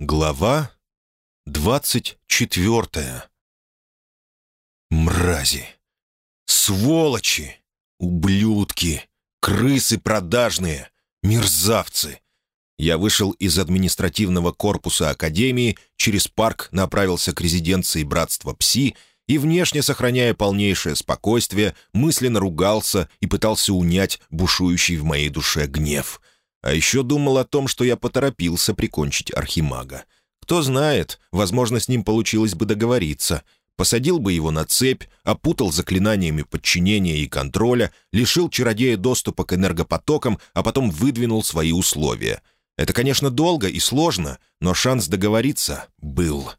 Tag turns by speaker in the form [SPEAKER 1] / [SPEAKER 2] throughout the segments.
[SPEAKER 1] Глава двадцать четвертая. Мрази! Сволочи! Ублюдки! Крысы продажные! Мерзавцы! Я вышел из административного корпуса Академии, через парк направился к резиденции Братства Пси и, внешне сохраняя полнейшее спокойствие, мысленно ругался и пытался унять бушующий в моей душе гнев — а еще думал о том, что я поторопился прикончить Архимага. Кто знает, возможно, с ним получилось бы договориться. Посадил бы его на цепь, опутал заклинаниями подчинения и контроля, лишил чародея доступа к энергопотокам, а потом выдвинул свои условия. Это, конечно, долго и сложно, но шанс договориться был.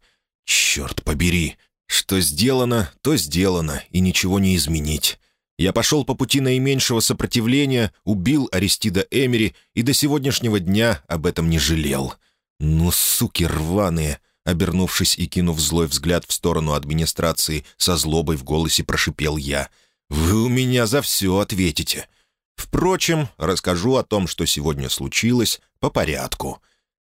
[SPEAKER 1] Черт побери! Что сделано, то сделано, и ничего не изменить. Я пошел по пути наименьшего сопротивления, убил Аристида Эмери и до сегодняшнего дня об этом не жалел. «Ну, суки рваные!» Обернувшись и кинув злой взгляд в сторону администрации, со злобой в голосе прошипел я. «Вы у меня за все ответите!» Впрочем, расскажу о том, что сегодня случилось, по порядку.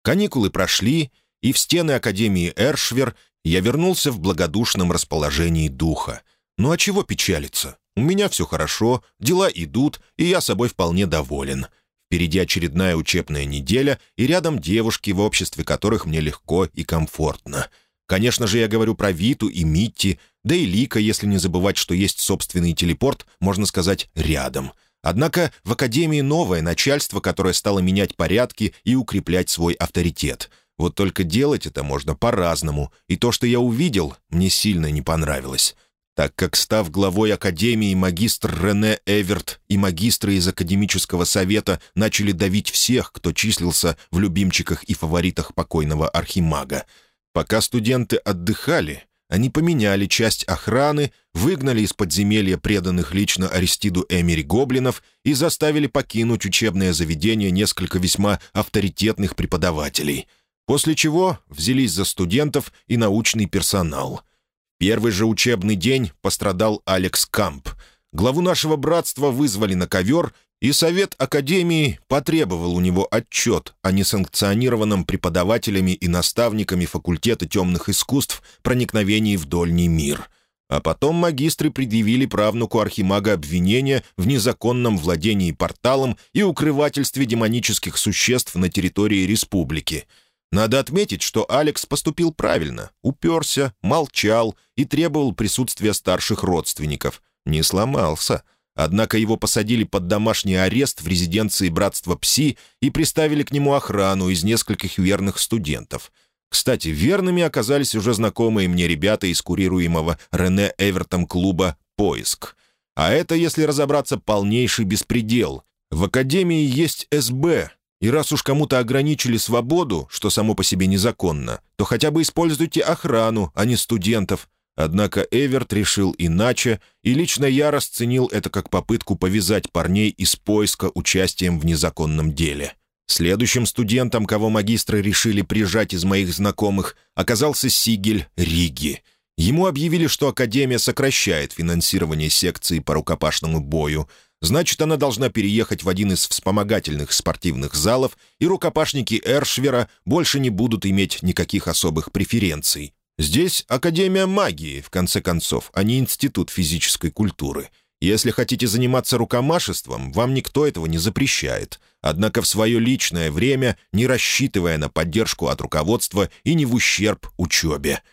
[SPEAKER 1] Каникулы прошли, и в стены Академии Эршвер я вернулся в благодушном расположении духа. Ну а чего печалиться? У меня все хорошо, дела идут, и я собой вполне доволен. Впереди очередная учебная неделя, и рядом девушки, в обществе которых мне легко и комфортно. Конечно же, я говорю про Виту и Митти, да и Лика, если не забывать, что есть собственный телепорт, можно сказать, рядом. Однако в Академии новое начальство, которое стало менять порядки и укреплять свой авторитет. Вот только делать это можно по-разному, и то, что я увидел, мне сильно не понравилось так как, став главой Академии, магистр Рене Эверт и магистры из Академического совета начали давить всех, кто числился в любимчиках и фаворитах покойного архимага. Пока студенты отдыхали, они поменяли часть охраны, выгнали из подземелья преданных лично Аристиду Эмери гоблинов и заставили покинуть учебное заведение несколько весьма авторитетных преподавателей, после чего взялись за студентов и научный персонал — Первый же учебный день пострадал Алекс Камп. Главу нашего братства вызвали на ковер, и Совет Академии потребовал у него отчет о несанкционированном преподавателями и наставниками факультета темных искусств проникновении в Дольний мир. А потом магистры предъявили правнуку Архимага обвинения в незаконном владении порталом и укрывательстве демонических существ на территории республики — надо отметить, что Алекс поступил правильно, уперся, молчал и требовал присутствия старших родственников. Не сломался. Однако его посадили под домашний арест в резиденции Братства Пси и приставили к нему охрану из нескольких верных студентов. Кстати, верными оказались уже знакомые мне ребята из курируемого Рене Эвертом клуба «Поиск». А это, если разобраться, полнейший беспредел. В Академии есть СБ, и раз уж кому-то ограничили свободу, что само по себе незаконно, то хотя бы используйте охрану, а не студентов. Однако Эверт решил иначе, и лично я расценил это как попытку повязать парней из поиска участием в незаконном деле. Следующим студентом, кого магистры решили прижать из моих знакомых, оказался Сигель Риги. Ему объявили, что Академия сокращает финансирование секции по рукопашному бою, Значит, она должна переехать в один из вспомогательных спортивных залов, и рукопашники Эршвера больше не будут иметь никаких особых преференций. Здесь Академия магии, в конце концов, а не Институт физической культуры. Если хотите заниматься рукомашеством, вам никто этого не запрещает. Однако в свое личное время, не рассчитывая на поддержку от руководства и не в ущерб учебе.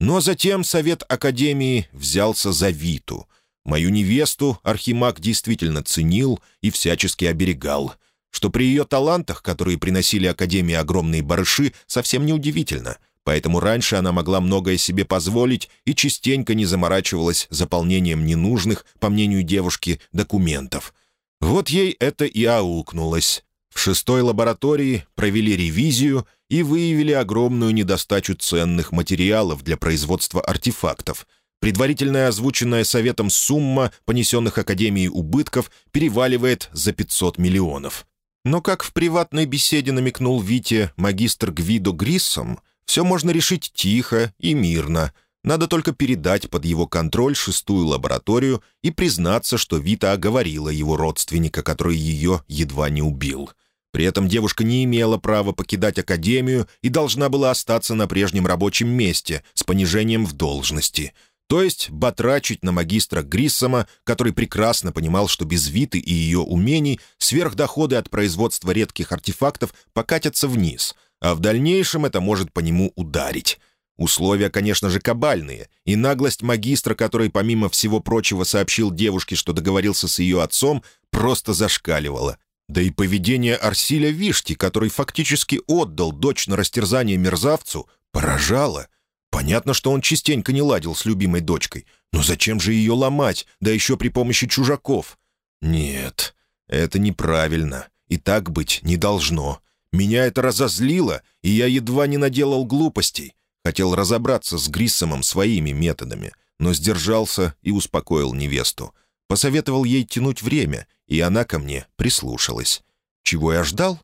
[SPEAKER 1] Но затем Совет Академии взялся за Виту — Мою невесту Архимаг действительно ценил и всячески оберегал. Что при ее талантах, которые приносили Академии огромные барыши, совсем неудивительно. Поэтому раньше она могла многое себе позволить и частенько не заморачивалась заполнением ненужных, по мнению девушки, документов. Вот ей это и аукнулось. В шестой лаборатории провели ревизию и выявили огромную недостачу ценных материалов для производства артефактов — Предварительная озвученная Советом сумма понесенных Академией убытков переваливает за 500 миллионов. Но, как в приватной беседе намекнул Вите магистр Гвидо Гриссом, все можно решить тихо и мирно. Надо только передать под его контроль шестую лабораторию и признаться, что Вита оговорила его родственника, который ее едва не убил. При этом девушка не имела права покидать академию и должна была остаться на прежнем рабочем месте с понижением в должности. То есть батрачить на магистра Гриссома, который прекрасно понимал, что без Виты и ее умений сверхдоходы от производства редких артефактов покатятся вниз, а в дальнейшем это может по нему ударить. Условия, конечно же, кабальные, и наглость магистра, который, помимо всего прочего, сообщил девушке, что договорился с ее отцом, просто зашкаливала. Да и поведение Арсиля Вишти, который фактически отдал дочь на растерзание мерзавцу, поражало. Понятно, что он частенько не ладил с любимой дочкой, но зачем же ее ломать, да еще при помощи чужаков? Нет, это неправильно, и так быть не должно. Меня это разозлило, и я едва не наделал глупостей. Хотел разобраться с Гриссомом своими методами, но сдержался и успокоил невесту. Посоветовал ей тянуть время, и она ко мне прислушалась. Чего я ждал?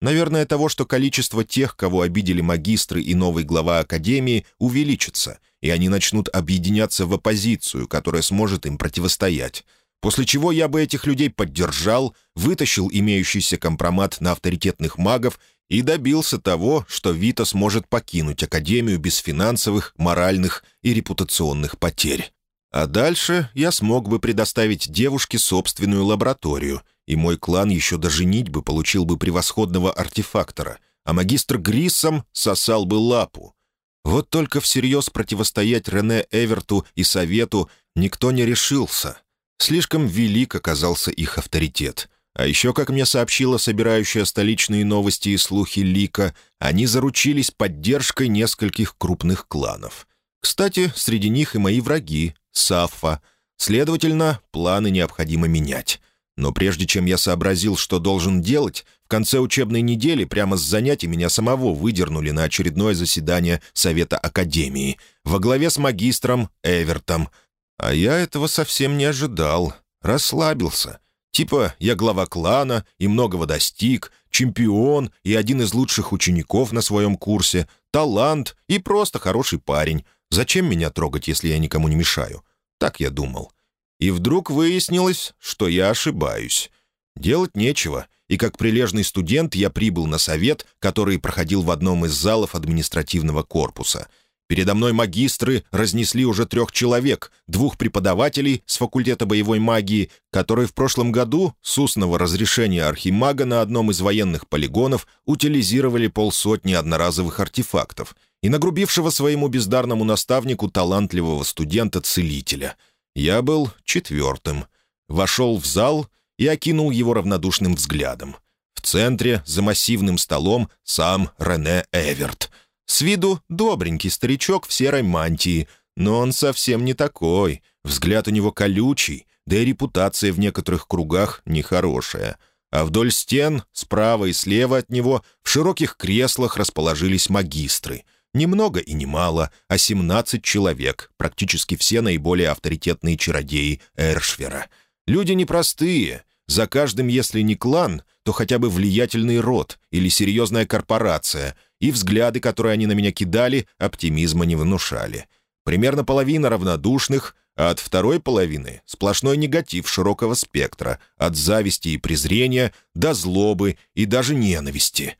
[SPEAKER 1] Наверное, того, что количество тех, кого обидели магистры и новый глава Академии, увеличится, и они начнут объединяться в оппозицию, которая сможет им противостоять. После чего я бы этих людей поддержал, вытащил имеющийся компромат на авторитетных магов и добился того, что Вита сможет покинуть Академию без финансовых, моральных и репутационных потерь. А дальше я смог бы предоставить девушке собственную лабораторию, и мой клан еще даже бы получил бы превосходного артефактора, а магистр Гриссом сосал бы лапу. Вот только всерьез противостоять Рене Эверту и Совету никто не решился. Слишком велик оказался их авторитет. А еще, как мне сообщила собирающая столичные новости и слухи Лика, они заручились поддержкой нескольких крупных кланов. Кстати, среди них и мои враги, Саффа. Следовательно, планы необходимо менять. Но прежде чем я сообразил, что должен делать, в конце учебной недели прямо с занятий меня самого выдернули на очередное заседание Совета Академии во главе с магистром Эвертом. А я этого совсем не ожидал. Расслабился. Типа я глава клана и многого достиг, чемпион и один из лучших учеников на своем курсе, талант и просто хороший парень. Зачем меня трогать, если я никому не мешаю? Так я думал. И вдруг выяснилось, что я ошибаюсь. Делать нечего, и как прилежный студент я прибыл на совет, который проходил в одном из залов административного корпуса. Передо мной магистры разнесли уже трех человек, двух преподавателей с факультета боевой магии, которые в прошлом году с устного разрешения архимага на одном из военных полигонов утилизировали полсотни одноразовых артефактов — и нагрубившего своему бездарному наставнику талантливого студента-целителя. Я был четвертым. Вошел в зал и окинул его равнодушным взглядом. В центре, за массивным столом, сам Рене Эверт. С виду добренький старичок в серой мантии, но он совсем не такой. Взгляд у него колючий, да и репутация в некоторых кругах нехорошая. А вдоль стен, справа и слева от него, в широких креслах расположились магистры — Немного и немало, а 17 человек, практически все наиболее авторитетные чародеи Эршвера. Люди непростые. За каждым, если не клан, то хотя бы влиятельный род или серьезная корпорация, и взгляды, которые они на меня кидали, оптимизма не внушали. Примерно половина равнодушных, а от второй половины — сплошной негатив широкого спектра, от зависти и презрения до злобы и даже ненависти.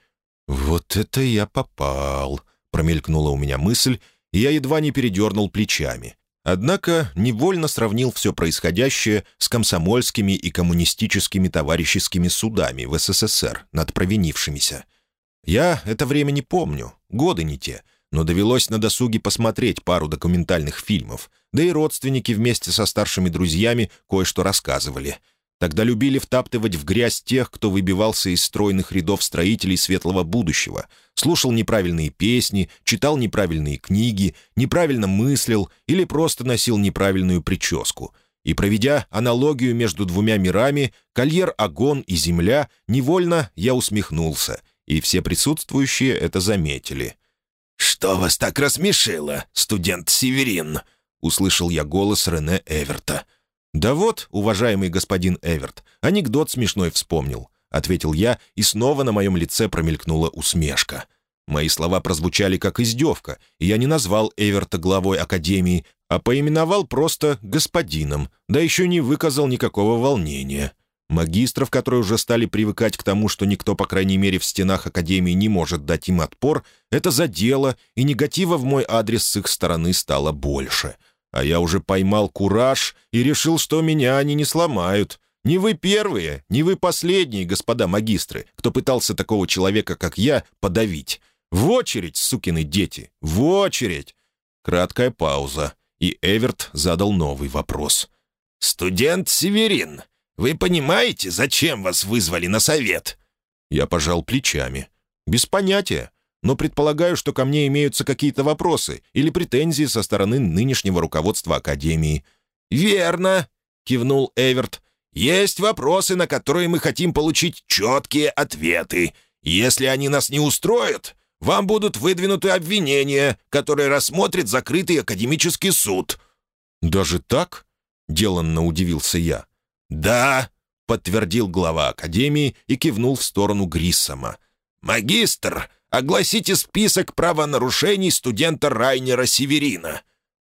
[SPEAKER 1] «Вот это я попал!» Промелькнула у меня мысль, и я едва не передернул плечами. Однако невольно сравнил все происходящее с комсомольскими и коммунистическими товарищескими судами в СССР над провинившимися. Я это время не помню, годы не те, но довелось на досуге посмотреть пару документальных фильмов, да и родственники вместе со старшими друзьями кое-что рассказывали — Тогда любили втаптывать в грязь тех, кто выбивался из стройных рядов строителей светлого будущего, слушал неправильные песни, читал неправильные книги, неправильно мыслил или просто носил неправильную прическу. И проведя аналогию между двумя мирами, кольер Агон и Земля, невольно я усмехнулся, и все присутствующие это заметили. «Что вас так рассмешило, студент Северин?» — услышал я голос Рене Эверта — «Да вот, уважаемый господин Эверт, анекдот смешной вспомнил», — ответил я, и снова на моем лице промелькнула усмешка. Мои слова прозвучали как издевка, и я не назвал Эверта главой Академии, а поименовал просто господином, да еще не выказал никакого волнения. Магистров, которые уже стали привыкать к тому, что никто, по крайней мере, в стенах Академии не может дать им отпор, это задело, и негатива в мой адрес с их стороны стало больше. А я уже поймал кураж и решил, что меня они не сломают. Не вы первые, не вы последние, господа магистры, кто пытался такого человека, как я, подавить. В очередь, сукины дети, в очередь!» Краткая пауза, и Эверт задал новый вопрос. «Студент Северин, вы понимаете, зачем вас вызвали на совет?» Я пожал плечами. «Без понятия, но предполагаю, что ко мне имеются какие-то вопросы или претензии со стороны нынешнего руководства Академии». «Верно», — кивнул Эверт. «Есть вопросы, на которые мы хотим получить четкие ответы. Если они нас не устроят, вам будут выдвинуты обвинения, которые рассмотрит закрытый академический суд». «Даже так?» — деланно удивился я. «Да», — подтвердил глава академии и кивнул в сторону Гриссома. «Магистр, огласите список правонарушений студента Райнера Северина».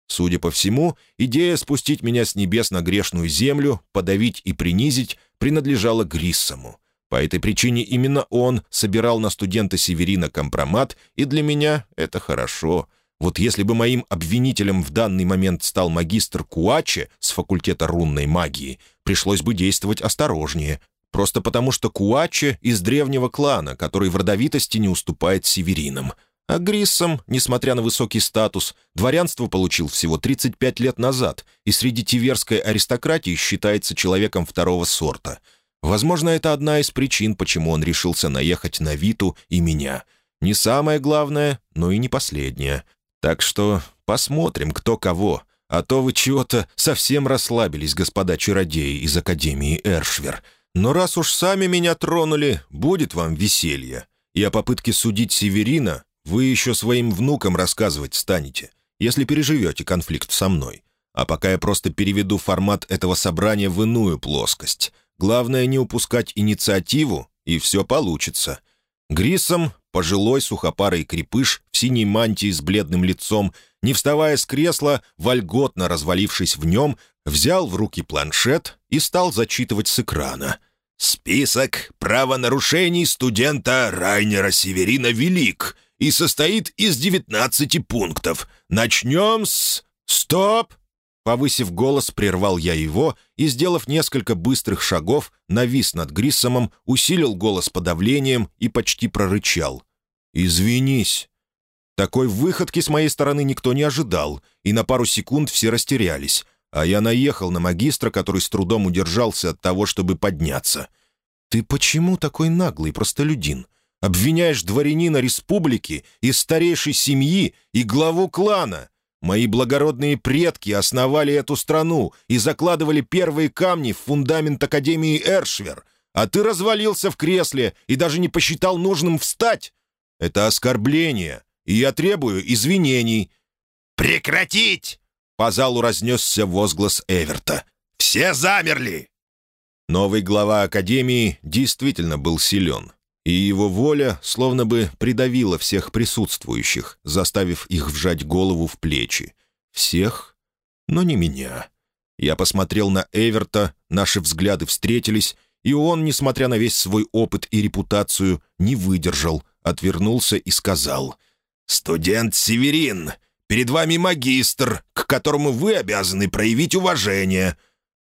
[SPEAKER 1] Судя по всему, идея спустить меня с небес на грешную землю, подавить и принизить, принадлежала Гриссому. По этой причине именно он собирал на студента Северина компромат, и для меня это хорошо. Вот если бы моим обвинителем в данный момент стал магистр Куаче с факультета рунной магии, пришлось бы действовать осторожнее. Просто потому, что Куаче из древнего клана, который в родовитости не уступает северинам. А Гриссом, несмотря на высокий статус, дворянство получил всего 35 лет назад и среди тиверской аристократии считается человеком второго сорта — Возможно, это одна из причин, почему он решился наехать на Виту и меня. Не самое главное, но и не последнее. Так что посмотрим, кто кого. А то вы чего-то совсем расслабились, господа чародеи из Академии Эршвер. Но раз уж сами меня тронули, будет вам веселье. И о попытке судить Северина вы еще своим внукам рассказывать станете, если переживете конфликт со мной. А пока я просто переведу формат этого собрания в иную плоскость. Главное не упускать инициативу, и все получится. Грисом, пожилой сухопарый крепыш в синей мантии с бледным лицом, не вставая с кресла, вольготно развалившись в нем, взял в руки планшет и стал зачитывать с экрана. «Список правонарушений студента Райнера Северина велик и состоит из 19 пунктов. Начнем с...» «Стоп!» Повысив голос, прервал я его и, сделав несколько быстрых шагов, навис над Гриссомом, усилил голос подавлением и почти прорычал. «Извинись». Такой выходки с моей стороны никто не ожидал, и на пару секунд все растерялись, а я наехал на магистра, который с трудом удержался от того, чтобы подняться. «Ты почему такой наглый простолюдин? Обвиняешь дворянина республики из старейшей семьи и главу клана?» Мои благородные предки основали эту страну и закладывали первые камни в фундамент Академии Эршвер, а ты развалился в кресле и даже не посчитал нужным встать. Это оскорбление, и я требую извинений». «Прекратить!» — по залу разнесся возглас Эверта. «Все замерли!» Новый глава Академии действительно был силен и его воля словно бы придавила всех присутствующих, заставив их вжать голову в плечи. Всех, но не меня. Я посмотрел на Эверта, наши взгляды встретились, и он, несмотря на весь свой опыт и репутацию, не выдержал, отвернулся и сказал «Студент Северин, перед вами магистр, к которому вы обязаны проявить уважение».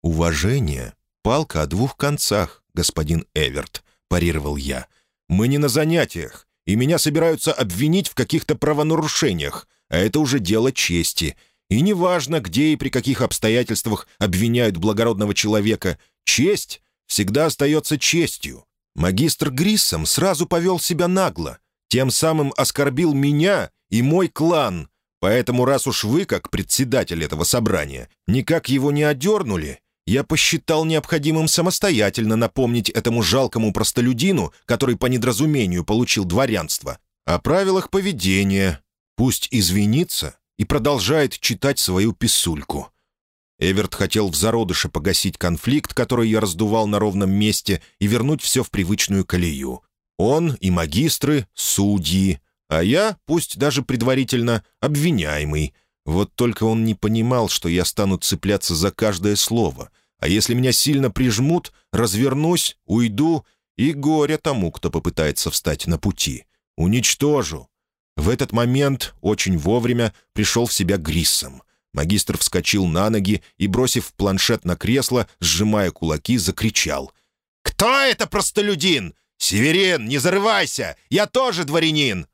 [SPEAKER 1] «Уважение — палка о двух концах, господин Эверт», — парировал я. Мы не на занятиях, и меня собираются обвинить в каких-то правонарушениях, а это уже дело чести. И неважно, где и при каких обстоятельствах обвиняют благородного человека, честь всегда остается честью. Магистр Гриссом сразу повел себя нагло, тем самым оскорбил меня и мой клан. Поэтому раз уж вы, как председатель этого собрания, никак его не одернули, я посчитал необходимым самостоятельно напомнить этому жалкому простолюдину, который по недоразумению получил дворянство, о правилах поведения. Пусть извинится и продолжает читать свою писульку. Эверт хотел в зародыше погасить конфликт, который я раздувал на ровном месте, и вернуть все в привычную колею. Он и магистры — судьи, а я, пусть даже предварительно, обвиняемый — вот только он не понимал, что я стану цепляться за каждое слово, А если меня сильно прижмут, развернусь, уйду, и горе тому, кто попытается встать на пути. Уничтожу. В этот момент, очень вовремя, пришел в себя Гриссом. Магистр вскочил на ноги и, бросив планшет на кресло, сжимая кулаки, закричал. «Кто это простолюдин? Северин, не зарывайся! Я тоже дворянин!»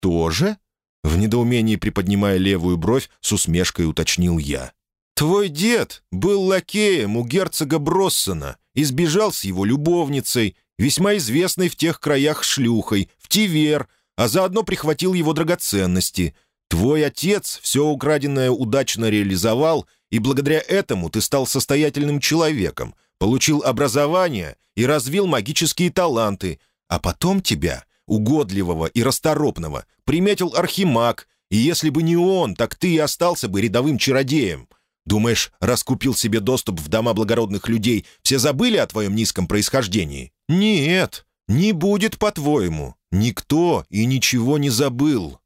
[SPEAKER 1] «Тоже?» В недоумении приподнимая левую бровь, с усмешкой уточнил я. «Твой дед был лакеем у герцога Броссона и сбежал с его любовницей, весьма известной в тех краях шлюхой, в Тивер, а заодно прихватил его драгоценности. Твой отец все украденное удачно реализовал, и благодаря этому ты стал состоятельным человеком, получил образование и развил магические таланты, а потом тебя, угодливого и расторопного, приметил Архимаг, и если бы не он, так ты и остался бы рядовым чародеем. Думаешь, раскупил себе доступ в дома благородных людей, все забыли о твоем низком происхождении? Нет, не будет, по-твоему. Никто и ничего не забыл.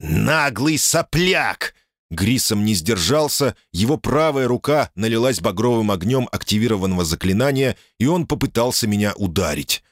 [SPEAKER 1] «Наглый сопляк!» Грисом не сдержался, его правая рука налилась багровым огнем активированного заклинания, и он попытался меня ударить.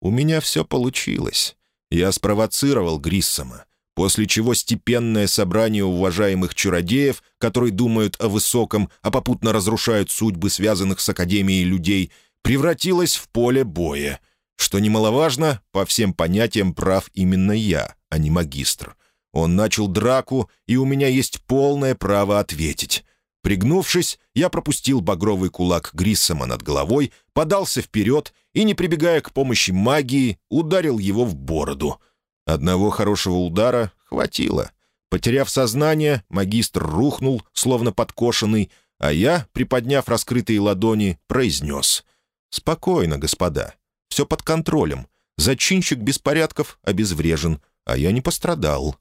[SPEAKER 1] У меня все получилось. Я спровоцировал Гриссома, после чего степенное собрание уважаемых чародеев, которые думают о высоком, а попутно разрушают судьбы связанных с Академией людей, превратилось в поле боя. Что немаловажно, по всем понятиям прав именно я, а не магистр. Он начал драку, и у меня есть полное право ответить. Пригнувшись, я пропустил багровый кулак Гриссома над головой, подался вперед и, не прибегая к помощи магии, ударил его в бороду. Одного хорошего удара хватило. Потеряв сознание, магистр рухнул, словно подкошенный, а я, приподняв раскрытые ладони, произнес. «Спокойно, господа. Все под контролем. Зачинщик беспорядков обезврежен, а я не пострадал».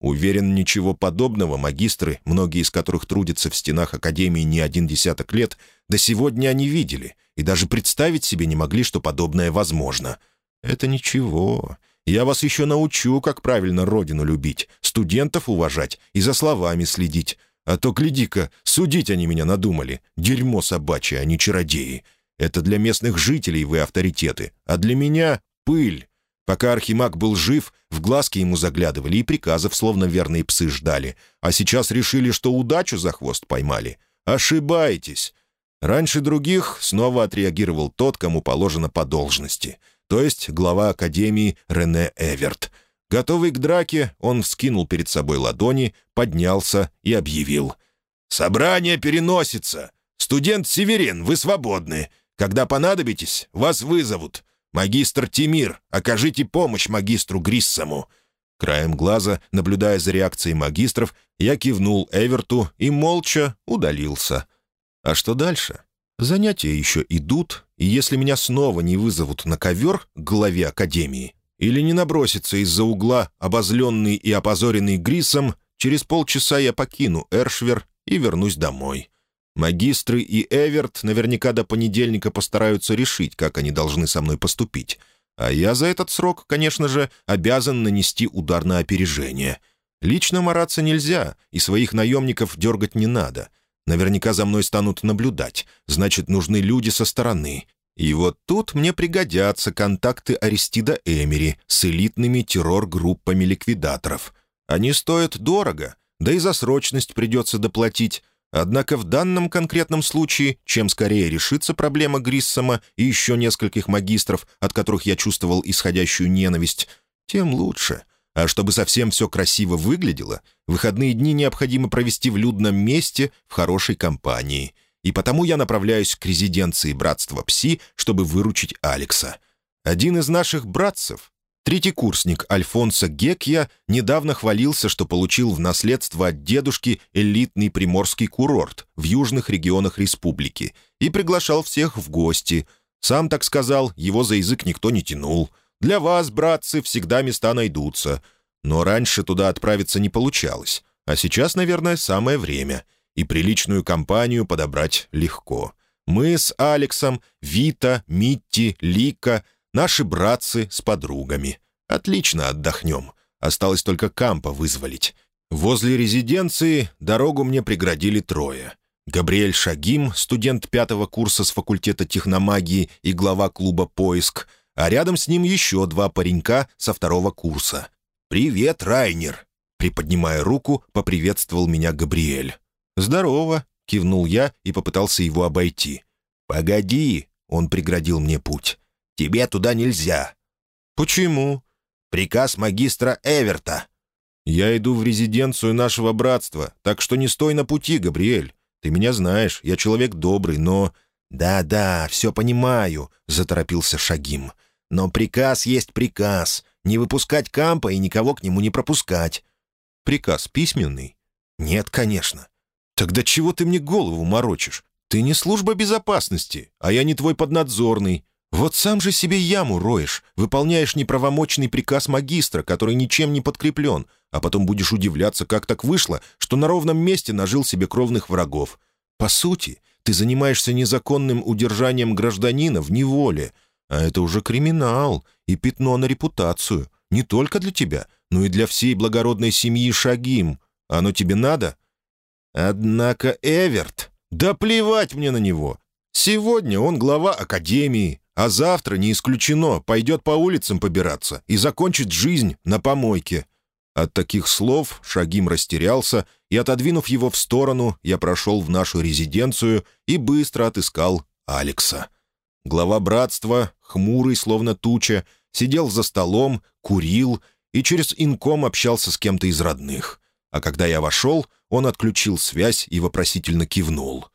[SPEAKER 1] Уверен, ничего подобного магистры, многие из которых трудятся в стенах Академии не один десяток лет, до сегодня они видели и даже представить себе не могли, что подобное возможно. Это ничего. Я вас еще научу, как правильно родину любить, студентов уважать и за словами следить. А то, гляди-ка, судить они меня надумали. Дерьмо собачье, а не чародеи. Это для местных жителей вы авторитеты, а для меня — пыль. Пока Архимаг был жив, в глазки ему заглядывали и приказов, словно верные псы, ждали. А сейчас решили, что удачу за хвост поймали. Ошибаетесь. Раньше других снова отреагировал тот, кому положено по должности, то есть глава Академии Рене Эверт. Готовый к драке, он вскинул перед собой ладони, поднялся и объявил. «Собрание переносится. Студент Северин, вы свободны. Когда понадобитесь, вас вызовут. «Магистр Тимир, окажите помощь магистру Гриссому!» Краем глаза, наблюдая за реакцией магистров, я кивнул Эверту и молча удалился. А что дальше? Занятия еще идут, и если меня снова не вызовут на ковер к главе Академии или не набросится из-за угла обозленный и опозоренный Грисом, через полчаса я покину Эршвер и вернусь домой. Магистры и Эверт наверняка до понедельника постараются решить, как они должны со мной поступить. А я за этот срок, конечно же, обязан нанести удар на опережение. Лично мараться нельзя, и своих наемников дергать не надо. Наверняка за мной станут наблюдать, значит, нужны люди со стороны. И вот тут мне пригодятся контакты Аристида Эмери с элитными террор-группами ликвидаторов. Они стоят дорого, да и за срочность придется доплатить, Однако в данном конкретном случае, чем скорее решится проблема Гриссома и еще нескольких магистров, от которых я чувствовал исходящую ненависть, тем лучше. А чтобы совсем все красиво выглядело, выходные дни необходимо провести в людном месте в хорошей компании. И потому я направляюсь к резиденции Братства Пси, чтобы выручить Алекса. Один из наших братцев, Третий курсник Альфонсо Гекья недавно хвалился, что получил в наследство от дедушки элитный приморский курорт в южных регионах республики и приглашал всех в гости. Сам так сказал, его за язык никто не тянул. «Для вас, братцы, всегда места найдутся». Но раньше туда отправиться не получалось, а сейчас, наверное, самое время. И приличную компанию подобрать легко. Мы с Алексом, Вита, Митти, Лика — Наши братцы с подругами. Отлично отдохнем. Осталось только кампа вызволить. Возле резиденции дорогу мне преградили трое. Габриэль Шагим, студент пятого курса с факультета техномагии и глава клуба «Поиск», а рядом с ним еще два паренька со второго курса. «Привет, Райнер!» Приподнимая руку, поприветствовал меня Габриэль. «Здорово!» — кивнул я и попытался его обойти. «Погоди!» — он преградил мне путь. «Тебе туда нельзя!» «Почему?» «Приказ магистра Эверта!» «Я иду в резиденцию нашего братства, так что не стой на пути, Габриэль. Ты меня знаешь, я человек добрый, но...» «Да-да, все понимаю», — заторопился Шагим. «Но приказ есть приказ. Не выпускать Кампа и никого к нему не пропускать». «Приказ письменный?» «Нет, конечно». «Тогда чего ты мне голову морочишь? Ты не служба безопасности, а я не твой поднадзорный. Вот сам же себе яму роешь, выполняешь неправомочный приказ магистра, который ничем не подкреплен, а потом будешь удивляться, как так вышло, что на ровном месте нажил себе кровных врагов. По сути, ты занимаешься незаконным удержанием гражданина в неволе, а это уже криминал и пятно на репутацию, не только для тебя, но и для всей благородной семьи Шагим. Оно тебе надо? Однако Эверт... Да плевать мне на него. Сегодня он глава Академии, а завтра, не исключено, пойдет по улицам побираться и закончит жизнь на помойке. От таких слов Шагим растерялся, и, отодвинув его в сторону, я прошел в нашу резиденцию и быстро отыскал Алекса. Глава братства, хмурый, словно туча, сидел за столом, курил и через инком общался с кем-то из родных. А когда я вошел, он отключил связь и вопросительно кивнул.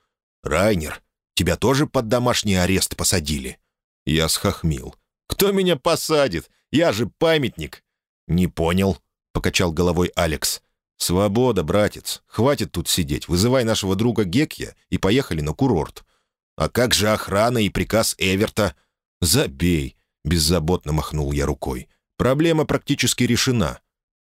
[SPEAKER 1] «Райнер, тебя тоже под домашний арест посадили?» Я схохмил. «Кто меня посадит? Я же памятник!» «Не понял», — покачал головой Алекс. «Свобода, братец. Хватит тут сидеть. Вызывай нашего друга Гекья и поехали на курорт». «А как же охрана и приказ Эверта?» «Забей», — беззаботно махнул я рукой. «Проблема практически решена».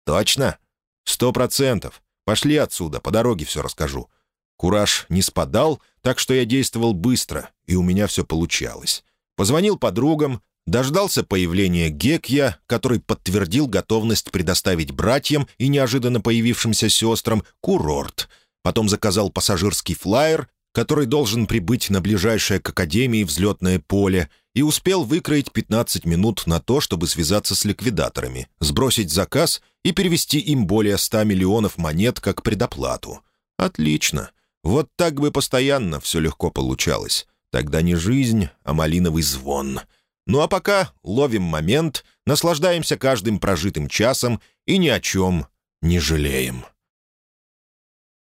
[SPEAKER 1] «Точно?» «Сто процентов. Пошли отсюда, по дороге все расскажу». Кураж не спадал, так что я действовал быстро, и у меня все получалось. Позвонил подругам, дождался появления Гекья, который подтвердил готовность предоставить братьям и неожиданно появившимся сестрам курорт. Потом заказал пассажирский флайер, который должен прибыть на ближайшее к Академии взлетное поле, и успел выкроить 15 минут на то, чтобы связаться с ликвидаторами, сбросить заказ и перевести им более 100 миллионов монет как предоплату. Отлично. Вот так бы постоянно все легко получалось. Тогда не жизнь, а малиновый звон. Ну а пока ловим момент, наслаждаемся каждым прожитым часом и ни о чем не жалеем.